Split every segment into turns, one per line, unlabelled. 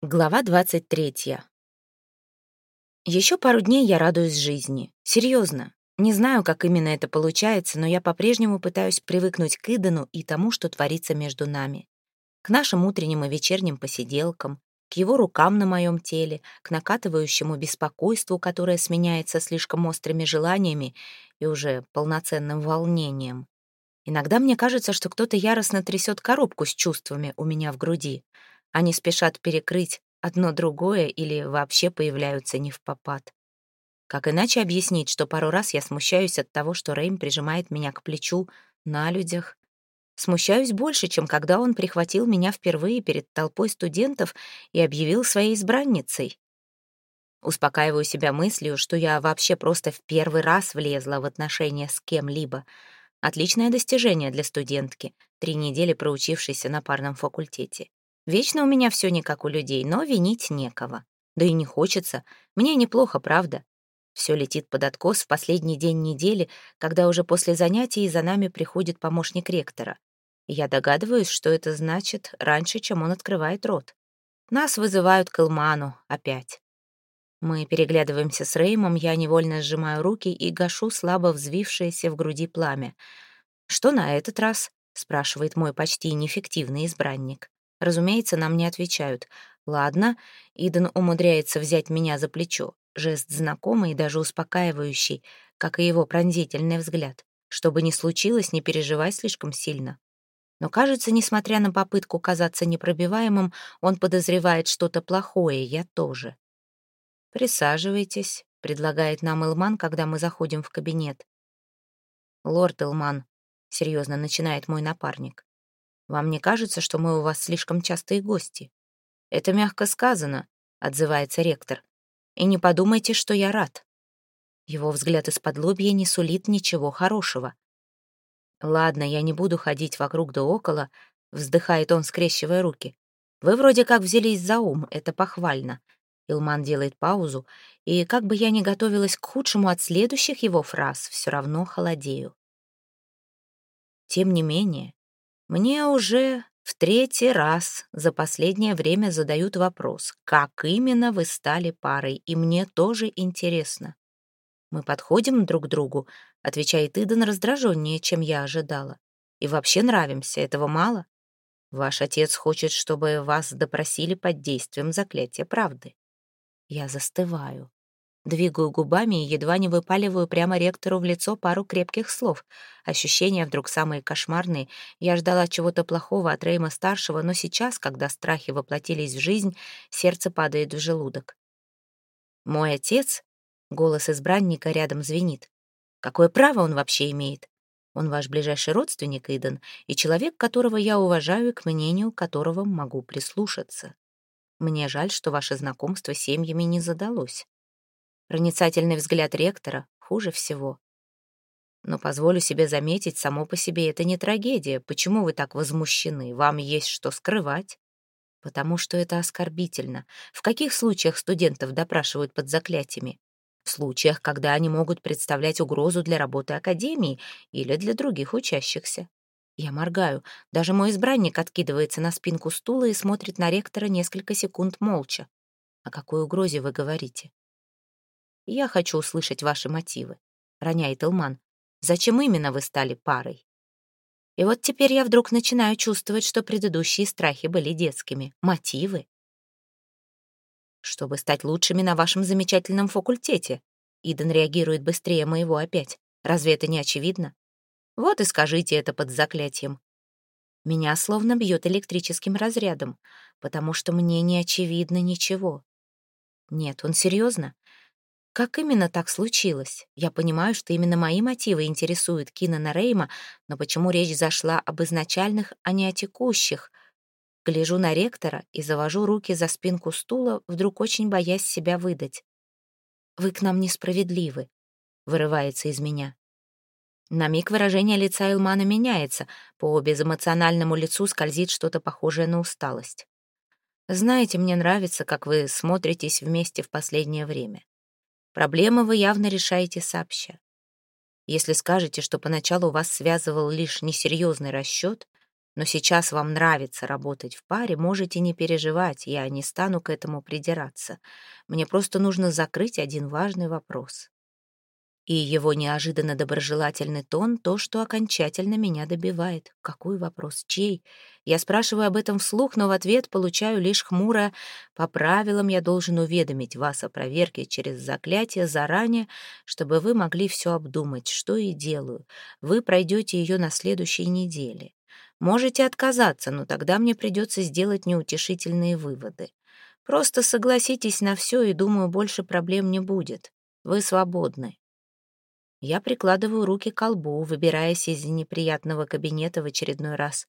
Глава 23. Еще пару дней я радуюсь жизни. Серьезно. Не знаю, как именно это получается, но я по-прежнему пытаюсь привыкнуть к Идану и тому, что творится между нами. К нашим утренним и вечерним посиделкам, к его рукам на моем теле, к накатывающему беспокойству, которое сменяется слишком острыми желаниями и уже полноценным волнением. Иногда мне кажется, что кто-то яростно трясет коробку с чувствами у меня в груди — они спешат перекрыть одно другое или вообще появляются не в попад. Как иначе объяснить, что пару раз я смущаюсь от того, что Рэйм прижимает меня к плечу на людях? Смущаюсь больше, чем когда он прихватил меня впервые перед толпой студентов и объявил своей избранницей. Успокаиваю себя мыслью, что я вообще просто в первый раз влезла в отношения с кем-либо. Отличное достижение для студентки, три недели проучившейся на парном факультете. Вечно у меня все не как у людей, но винить некого. Да и не хочется. Мне неплохо, правда. Все летит под откос в последний день недели, когда уже после занятий за нами приходит помощник ректора. я догадываюсь, что это значит раньше, чем он открывает рот. Нас вызывают к Илману опять. Мы переглядываемся с Реймом, я невольно сжимаю руки и гашу слабо взвившееся в груди пламя. «Что на этот раз?» — спрашивает мой почти неэффективный избранник. Разумеется, нам не отвечают. Ладно, Иден умудряется взять меня за плечо. Жест знакомый и даже успокаивающий, как и его пронзительный взгляд. Что бы ни случилось, не переживай слишком сильно. Но, кажется, несмотря на попытку казаться непробиваемым, он подозревает что-то плохое, я тоже. «Присаживайтесь», — предлагает нам Илман, когда мы заходим в кабинет. «Лорд Илман», — серьезно начинает мой напарник, вам не кажется, что мы у вас слишком частые гости? Это мягко сказано, отзывается ректор. И не подумайте, что я рад. Его взгляд из-под лобья не сулит ничего хорошего. Ладно, я не буду ходить вокруг да около, вздыхает он, скрещивая руки. Вы вроде как взялись за ум, это похвально. Илман делает паузу, и как бы я ни готовилась к худшему от следующих его фраз, все равно холодею. Тем не менее, мне уже в третий раз за последнее время задают вопрос, как именно вы стали парой, и мне тоже интересно. Мы подходим друг к другу, отвечает Идан раздраженнее, чем я ожидала. И вообще нравимся, этого мало. Ваш отец хочет, чтобы вас допросили под действием заклятия правды. Я застываю. Двигаю губами и едва не выпаливаю прямо ректору в лицо пару крепких слов. Ощущения вдруг самые кошмарные. Я ждала чего-то плохого от Рейма-старшего, но сейчас, когда страхи воплотились в жизнь, сердце падает в желудок. «Мой отец?» — голос избранника рядом звенит. «Какое право он вообще имеет? Он ваш ближайший родственник, Иден, и человек, которого я уважаю и к мнению которого могу прислушаться. Мне жаль, что ваше знакомство с семьями не задалось. Проницательный взгляд ректора хуже всего. Но позволю себе заметить, само по себе это не трагедия. Почему вы так возмущены? Вам есть что скрывать? Потому что это оскорбительно. В каких случаях студентов допрашивают под заклятиями? В случаях, когда они могут представлять угрозу для работы Академии или для других учащихся. Я моргаю. Даже мой избранник откидывается на спинку стула и смотрит на ректора несколько секунд молча. О какой угрозе вы говорите? Я хочу услышать ваши мотивы», — роняет Илман. «Зачем именно вы стали парой?» И вот теперь я вдруг начинаю чувствовать, что предыдущие страхи были детскими. Мотивы? Чтобы стать лучшими на вашем замечательном факультете. Иден реагирует быстрее моего опять. Разве это не очевидно? Вот и скажите это под заклятием. Меня словно бьет электрическим разрядом, потому что мне не очевидно ничего. Нет, он серьезно? Как именно так случилось? Я понимаю, что именно мои мотивы интересуют Кинана Рейма, но почему речь зашла об изначальных, а не о текущих? Гляжу на ректора и завожу руки за спинку стула, вдруг очень боясь себя выдать. «Вы к нам несправедливы», — вырывается из меня. На миг выражение лица Илмана меняется, по безэмоциональному лицу скользит что-то похожее на усталость. «Знаете, мне нравится, как вы смотритесь вместе в последнее время. Проблемы вы явно решаете сообща. Если скажете, что поначалу вас связывал лишь несерьезный расчет, Но сейчас вам нравится работать в паре, можете не переживать, я не стану к этому придираться. Мне просто нужно закрыть один важный вопрос и его неожиданно доброжелательный тон — то, что окончательно меня добивает. Какой вопрос? Чей? Я спрашиваю об этом вслух, но в ответ получаю лишь хмуро «По правилам я должен уведомить вас о проверке через заклятие заранее, чтобы вы могли все обдумать, что и делаю. Вы пройдете ее на следующей неделе. Можете отказаться, но тогда мне придется сделать неутешительные выводы. Просто согласитесь на все, и, думаю, больше проблем не будет. Вы свободны. Я прикладываю руки к колбу, выбираясь из неприятного кабинета в очередной раз.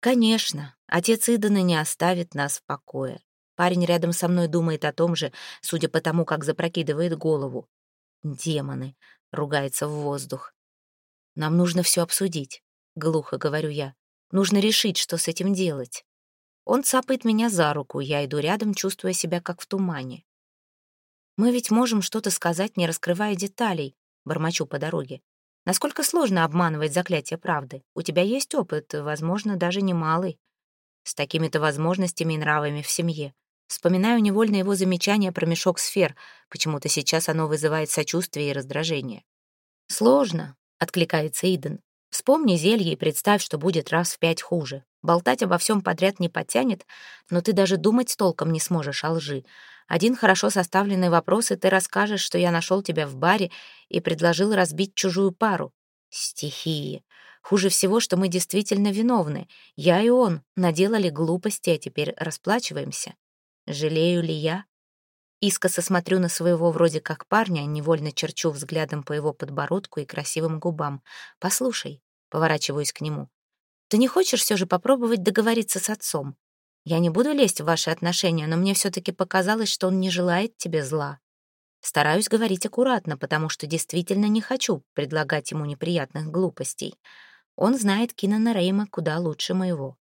Конечно, отец Идана не оставит нас в покое. Парень рядом со мной думает о том же, судя по тому, как запрокидывает голову. «Демоны!» — ругается в воздух. «Нам нужно все обсудить», — глухо говорю я. «Нужно решить, что с этим делать». Он цапает меня за руку, я иду рядом, чувствуя себя как в тумане. Мы ведь можем что-то сказать, не раскрывая деталей, бормочу по дороге. Насколько сложно обманывать заклятие правды? У тебя есть опыт, возможно, даже немалый. С такими-то возможностями и нравами в семье. Вспоминаю невольно его замечание про мешок сфер. Почему-то сейчас оно вызывает сочувствие и раздражение. «Сложно», — откликается Иден. «Вспомни зелье и представь, что будет раз в пять хуже. Болтать обо всем подряд не потянет, но ты даже думать толком не сможешь о лжи. Один хорошо составленный вопрос, и ты расскажешь, что я нашел тебя в баре и предложил разбить чужую пару. Стихии. Хуже всего, что мы действительно виновны. Я и он наделали глупости, а теперь расплачиваемся. Жалею ли я? Искоса смотрю на своего вроде как парня, невольно черчу взглядом по его подбородку и красивым губам. «Послушай», — поворачиваюсь к нему, — «ты не хочешь все же попробовать договориться с отцом? Я не буду лезть в ваши отношения, но мне все-таки показалось, что он не желает тебе зла. Стараюсь говорить аккуратно, потому что действительно не хочу предлагать ему неприятных глупостей. Он знает Кинана Рейма куда лучше моего.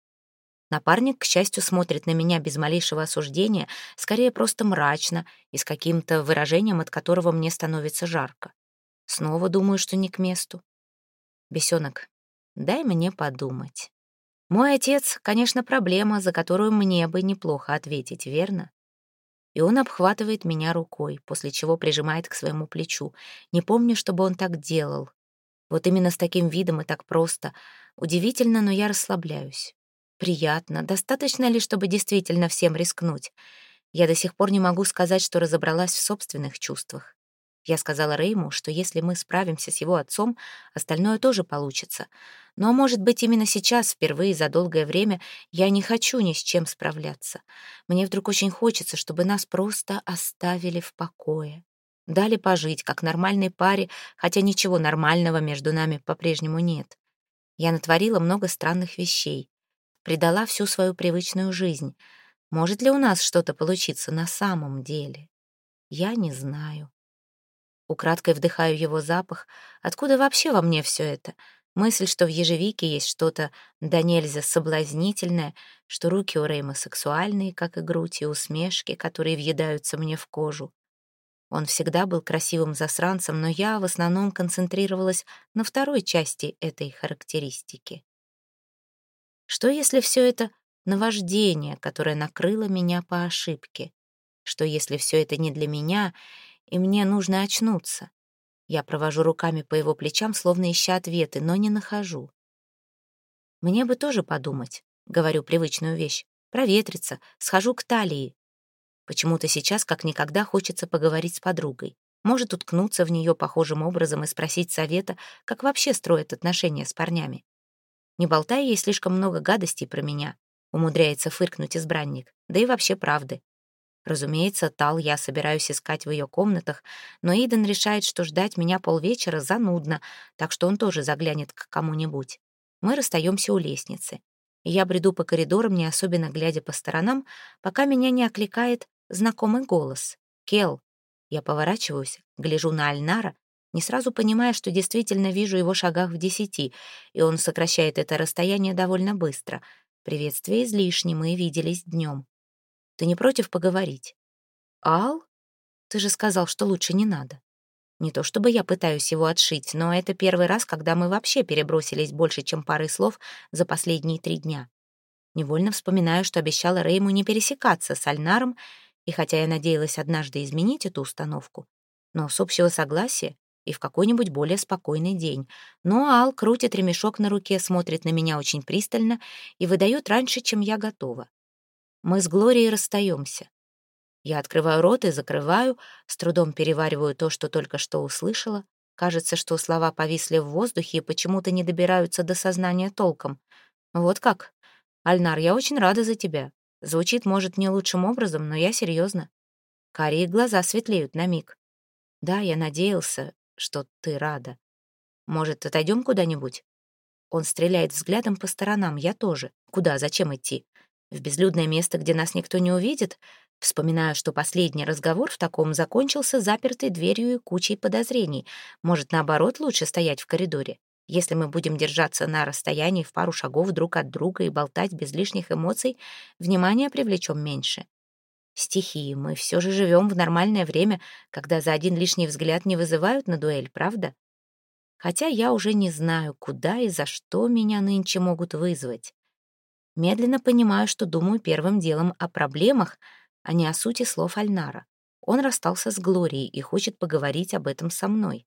Напарник, к счастью, смотрит на меня без малейшего осуждения, скорее просто мрачно и с каким-то выражением, от которого мне становится жарко. Снова думаю, что не к месту. Бесенок, дай мне подумать. Мой отец, конечно, проблема, за которую мне бы неплохо ответить, верно? И он обхватывает меня рукой, после чего прижимает к своему плечу. Не помню, чтобы он так делал. Вот именно с таким видом и так просто. Удивительно, но я расслабляюсь. Приятно. Достаточно ли, чтобы действительно всем рискнуть? Я до сих пор не могу сказать, что разобралась в собственных чувствах. Я сказала Рейму, что если мы справимся с его отцом, остальное тоже получится. Но, может быть, именно сейчас, впервые за долгое время, я не хочу ни с чем справляться. Мне вдруг очень хочется, чтобы нас просто оставили в покое. Дали пожить, как нормальной паре, хотя ничего нормального между нами по-прежнему нет. Я натворила много странных вещей. Предала всю свою привычную жизнь. Может ли у нас что-то получиться на самом деле? Я не знаю. Украдкой вдыхаю его запах. Откуда вообще во мне все это? Мысль, что в ежевике есть что-то да нельзя соблазнительное, что руки у Рейма сексуальные, как и грудь, и усмешки, которые въедаются мне в кожу. Он всегда был красивым засранцем, но я в основном концентрировалась на второй части этой характеристики. Что если все это наваждение, которое накрыло меня по ошибке? Что если все это не для меня, и мне нужно очнуться. Я провожу руками по его плечам, словно ища ответы, но не нахожу. Мне бы тоже подумать, говорю привычную вещь, проветриться, схожу к талии. Почему-то сейчас как никогда хочется поговорить с подругой. Может уткнуться в нее похожим образом и спросить совета, как вообще строят отношения с парнями. Не болтай ей слишком много гадостей про меня, умудряется фыркнуть избранник, да и вообще правды. Разумеется, Тал я собираюсь искать в ее комнатах, но Иден решает, что ждать меня полвечера занудно, так что он тоже заглянет к кому-нибудь. Мы расстаемся у лестницы. Я бреду по коридорам, не особенно глядя по сторонам, пока меня не окликает знакомый голос. «Кел». Я поворачиваюсь, гляжу на Альнара, не сразу понимая, что действительно вижу его шагах в десяти, и он сокращает это расстояние довольно быстро. Приветствие излишне, мы виделись днем. Ты не против поговорить? Ал? Ты же сказал, что лучше не надо. Не то чтобы я пытаюсь его отшить, но это первый раз, когда мы вообще перебросились больше, чем парой слов за последние три дня. Невольно вспоминаю, что обещала Рейму не пересекаться с Альнаром, и хотя я надеялась однажды изменить эту установку, но с общего согласия и в какой-нибудь более спокойный день. Но Ал крутит ремешок на руке, смотрит на меня очень пристально и выдает раньше, чем я готова. Мы с Глорией расстаемся. Я открываю рот и закрываю, с трудом перевариваю то, что только что услышала. Кажется, что слова повисли в воздухе и почему-то не добираются до сознания толком. Вот как? Альнар, я очень рада за тебя. Звучит, может, не лучшим образом, но я серьезно. Карие глаза светлеют на миг. Да, я надеялся, что ты рада. Может, отойдем куда-нибудь? Он стреляет взглядом по сторонам, я тоже. Куда, зачем идти? В безлюдное место, где нас никто не увидит? Вспоминаю, что последний разговор в таком закончился запертой дверью и кучей подозрений. Может, наоборот, лучше стоять в коридоре? Если мы будем держаться на расстоянии в пару шагов друг от друга и болтать без лишних эмоций, внимание привлечем меньше. Стихии, мы все же живем в нормальное время, когда за один лишний взгляд не вызывают на дуэль, правда? Хотя я уже не знаю, куда и за что меня нынче могут вызвать. Медленно понимаю, что думаю первым делом о проблемах, а не о сути слов Альнара. Он расстался с Глорией и хочет поговорить об этом со мной.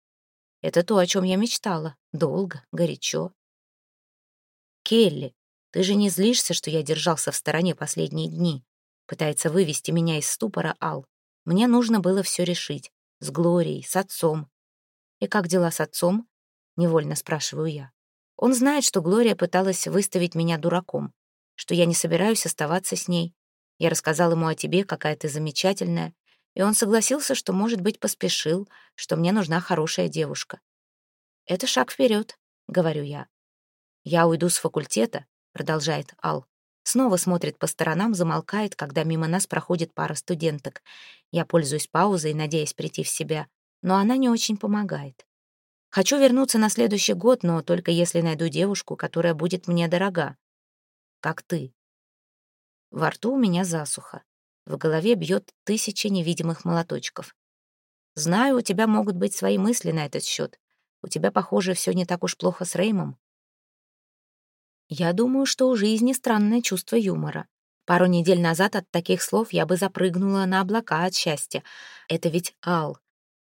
Это то, о чем я мечтала. Долго, горячо. «Келли, ты же не злишься, что я держался в стороне последние дни?» Пытается вывести меня из ступора Ал. Мне нужно было все решить. С Глорией, с отцом. «И как дела с отцом?» — невольно спрашиваю я. Он знает, что Глория пыталась выставить меня дураком, что я не собираюсь оставаться с ней. Я рассказал ему о тебе, какая ты замечательная, и он согласился, что, может быть, поспешил, что мне нужна хорошая девушка. «Это шаг вперед», — говорю я. «Я уйду с факультета», — продолжает Ал. Снова смотрит по сторонам, замолкает, когда мимо нас проходит пара студенток. Я пользуюсь паузой, надеясь прийти в себя, но она не очень помогает. Хочу вернуться на следующий год, но только если найду девушку, которая будет мне дорога. Как ты. Во рту у меня засуха. В голове бьет тысяча невидимых молоточков. Знаю, у тебя могут быть свои мысли на этот счет. У тебя, похоже, все не так уж плохо с Реймом. Я думаю, что у жизни странное чувство юмора. Пару недель назад от таких слов я бы запрыгнула на облака от счастья. Это ведь Ал.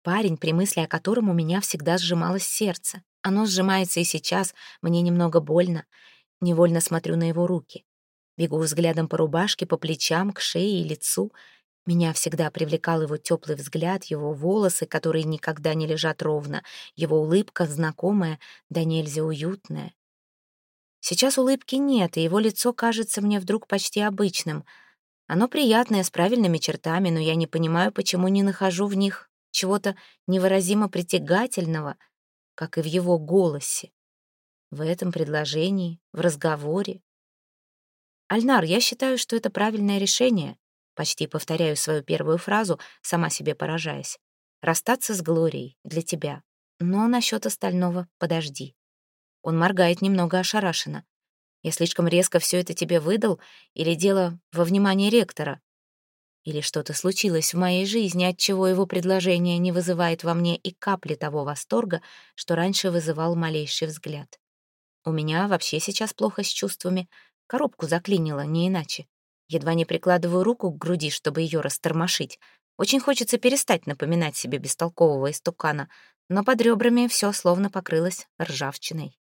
Парень, при мысли о котором у меня всегда сжималось сердце. Оно сжимается и сейчас, мне немного больно. Невольно смотрю на его руки. Бегу взглядом по рубашке, по плечам, к шее и лицу. Меня всегда привлекал его теплый взгляд, его волосы, которые никогда не лежат ровно, его улыбка знакомая, да нельзя уютная. Сейчас улыбки нет, и его лицо кажется мне вдруг почти обычным. Оно приятное, с правильными чертами, но я не понимаю, почему не нахожу в них чего-то невыразимо притягательного, как и в его голосе, в этом предложении, в разговоре. «Альнар, я считаю, что это правильное решение», почти повторяю свою первую фразу, сама себе поражаясь. «Расстаться с Глорией для тебя. Но насчет остального подожди». Он моргает немного ошарашенно. Я слишком резко все это тебе выдал? Или дело во внимании ректора? Или что-то случилось в моей жизни, отчего его предложение не вызывает во мне и капли того восторга, что раньше вызывал малейший взгляд? У меня вообще сейчас плохо с чувствами. Коробку заклинило, не иначе. Едва не прикладываю руку к груди, чтобы ее растормошить. Очень хочется перестать напоминать себе бестолкового истукана, но под ребрами все словно покрылось ржавчиной.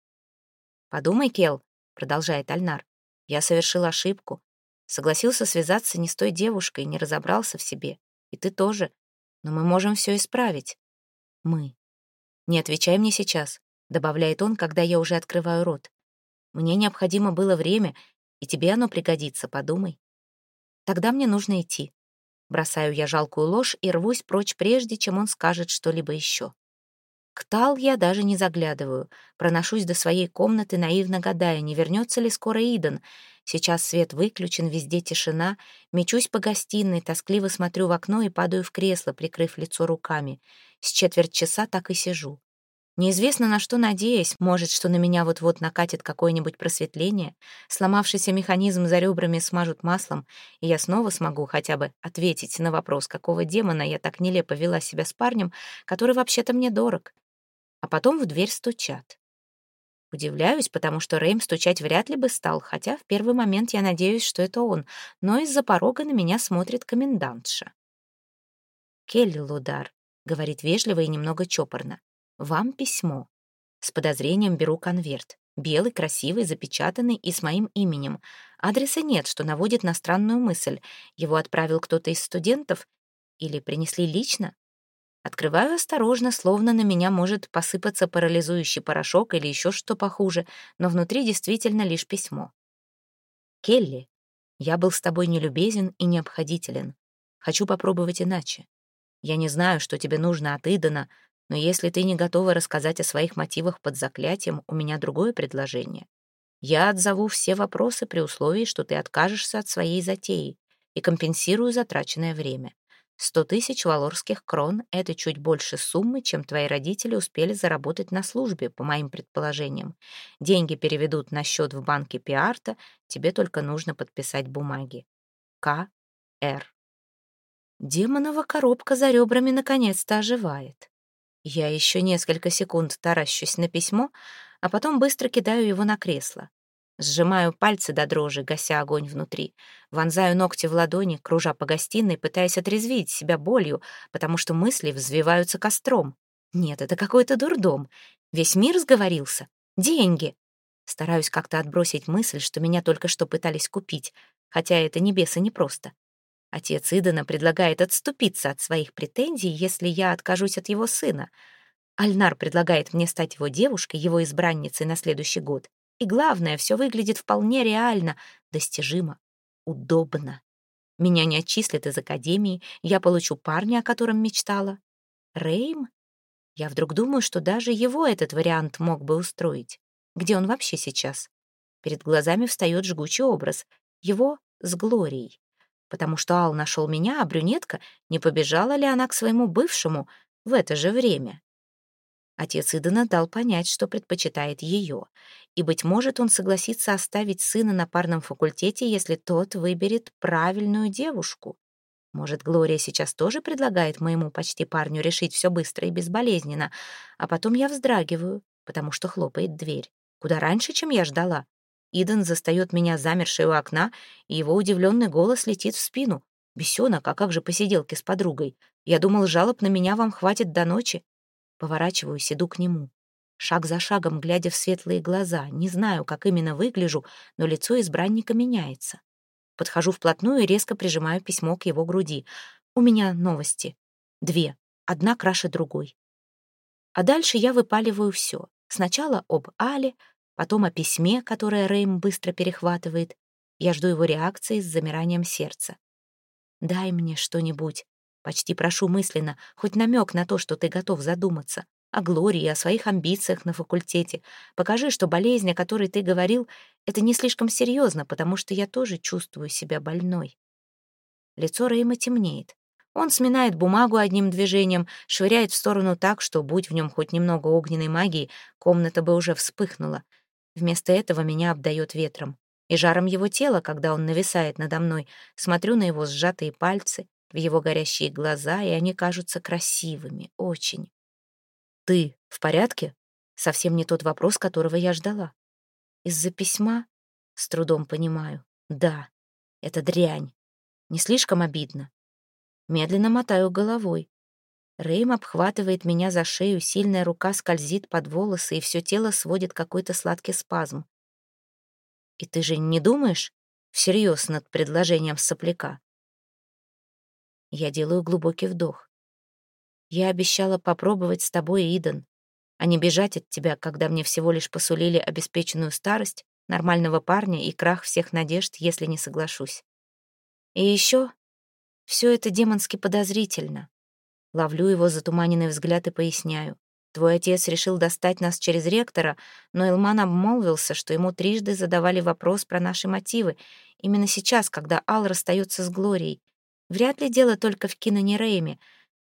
«Подумай, Кел», — продолжает Альнар, — «я совершил ошибку. Согласился связаться не с той девушкой, не разобрался в себе. И ты тоже. Но мы можем все исправить. Мы. Не отвечай мне сейчас», — добавляет он, когда я уже открываю рот. «Мне необходимо было время, и тебе оно пригодится, подумай. Тогда мне нужно идти». Бросаю я жалкую ложь и рвусь прочь прежде, чем он скажет что-либо еще. К Тал я даже не заглядываю. Проношусь до своей комнаты, наивно гадая, не вернется ли скоро Иден. Сейчас свет выключен, везде тишина. Мечусь по гостиной, тоскливо смотрю в окно и падаю в кресло, прикрыв лицо руками. С четверть часа так и сижу. Неизвестно на что надеясь, может, что на меня вот-вот накатит какое-нибудь просветление, сломавшийся механизм за ребрами смажут маслом, и я снова смогу хотя бы ответить на вопрос, какого демона я так нелепо вела себя с парнем, который вообще-то мне дорог. А потом в дверь стучат. Удивляюсь, потому что Рэйм стучать вряд ли бы стал, хотя в первый момент я надеюсь, что это он, но из-за порога на меня смотрит комендантша. «Келли Лудар», — говорит вежливо и немного чопорно. Вам письмо. С подозрением беру конверт. Белый, красивый, запечатанный и с моим именем. Адреса нет, что наводит на странную мысль. Его отправил кто-то из студентов? Или принесли лично? Открываю осторожно, словно на меня может посыпаться парализующий порошок или еще что похуже, но внутри действительно лишь письмо. «Келли, я был с тобой нелюбезен и необходителен. Хочу попробовать иначе. Я не знаю, что тебе нужно от Идана, но если ты не готова рассказать о своих мотивах под заклятием, у меня другое предложение. Я отзову все вопросы при условии, что ты откажешься от своей затеи и компенсирую затраченное время. Сто тысяч валорских крон — это чуть больше суммы, чем твои родители успели заработать на службе, по моим предположениям. Деньги переведут на счет в банке Пиарта, тебе только нужно подписать бумаги. К. Р. Демонова коробка за ребрами наконец-то оживает. Я еще несколько секунд таращусь на письмо, а потом быстро кидаю его на кресло. Сжимаю пальцы до дрожи, гася огонь внутри. Вонзаю ногти в ладони, кружа по гостиной, пытаясь отрезвить себя болью, потому что мысли взвиваются костром. Нет, это какой-то дурдом. Весь мир сговорился. Деньги. Стараюсь как-то отбросить мысль, что меня только что пытались купить, хотя это небеса непросто. Отец Идана предлагает отступиться от своих претензий, если я откажусь от его сына. Альнар предлагает мне стать его девушкой, его избранницей на следующий год. И главное, все выглядит вполне реально, достижимо, удобно. Меня не отчислят из академии, я получу парня, о котором мечтала. Рейм? Я вдруг думаю, что даже его этот вариант мог бы устроить. Где он вообще сейчас? Перед глазами встает жгучий образ. Его с Глорией потому что Ал нашел меня, а брюнетка, не побежала ли она к своему бывшему в это же время? Отец Идана дал понять, что предпочитает ее, и, быть может, он согласится оставить сына на парном факультете, если тот выберет правильную девушку. Может, Глория сейчас тоже предлагает моему почти парню решить все быстро и безболезненно, а потом я вздрагиваю, потому что хлопает дверь. Куда раньше, чем я ждала. Иден застает меня замершей у окна, и его удивленный голос летит в спину. «Бесенок, а как же посиделки с подругой? Я думал, жалоб на меня вам хватит до ночи». Поворачиваюсь, иду к нему. Шаг за шагом, глядя в светлые глаза. Не знаю, как именно выгляжу, но лицо избранника меняется. Подхожу вплотную и резко прижимаю письмо к его груди. У меня новости. Две. Одна краше другой. А дальше я выпаливаю все. Сначала об Але, потом о письме, которое Рэйм быстро перехватывает. Я жду его реакции с замиранием сердца. «Дай мне что-нибудь», — почти прошу мысленно, хоть намек на то, что ты готов задуматься. О Глории, о своих амбициях на факультете. Покажи, что болезнь, о которой ты говорил, это не слишком серьезно, потому что я тоже чувствую себя больной. Лицо Рэйма темнеет. Он сминает бумагу одним движением, швыряет в сторону так, что, будь в нем хоть немного огненной магии, комната бы уже вспыхнула. Вместо этого меня обдает ветром. И жаром его тела, когда он нависает надо мной, смотрю на его сжатые пальцы, в его горящие глаза, и они кажутся красивыми, очень. «Ты в порядке?» Совсем не тот вопрос, которого я ждала. Из-за письма? С трудом понимаю. Да, это дрянь. Не слишком обидно. Медленно мотаю головой. Рейм обхватывает меня за шею, сильная рука скользит под волосы, и все тело сводит какой-то сладкий спазм. «И ты же не думаешь всерьез над предложением сопляка?» Я делаю глубокий вдох. «Я обещала попробовать с тобой, Иден, а не бежать от тебя, когда мне всего лишь посулили обеспеченную старость, нормального парня и крах всех надежд, если не соглашусь. И еще все это демонски подозрительно. Ловлю его затуманенный взгляд и поясняю. Твой отец решил достать нас через ректора, но Элман обмолвился, что ему трижды задавали вопрос про наши мотивы, именно сейчас, когда Ал расстается с Глорией. Вряд ли дело только в Кинане Рейме.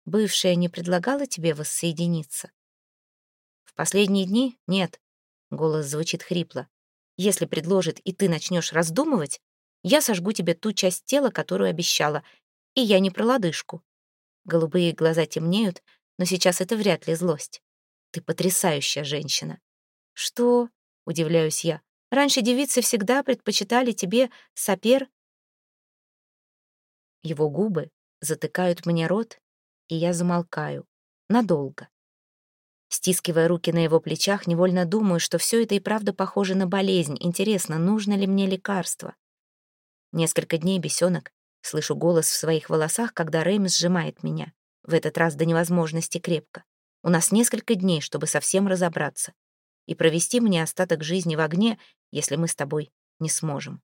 Бывшая не предлагала тебе воссоединиться? В последние дни — нет. Голос звучит хрипло. Если предложит, и ты начнешь раздумывать, я сожгу тебе ту часть тела, которую обещала. И я не про лодыжку. Голубые глаза темнеют, но сейчас это вряд ли злость. Ты потрясающая женщина. Что? Удивляюсь я. Раньше девицы всегда предпочитали тебе сапер. Его губы затыкают мне рот, и я замолкаю. Надолго. Стискивая руки на его плечах, невольно думаю, что все это и правда похоже на болезнь. Интересно, нужно ли мне лекарство? Несколько дней бесенок. Слышу голос в своих волосах, когда Рэйм сжимает меня. В этот раз до невозможности крепко. У нас несколько дней, чтобы совсем разобраться. И провести мне остаток жизни в огне, если мы с тобой не сможем.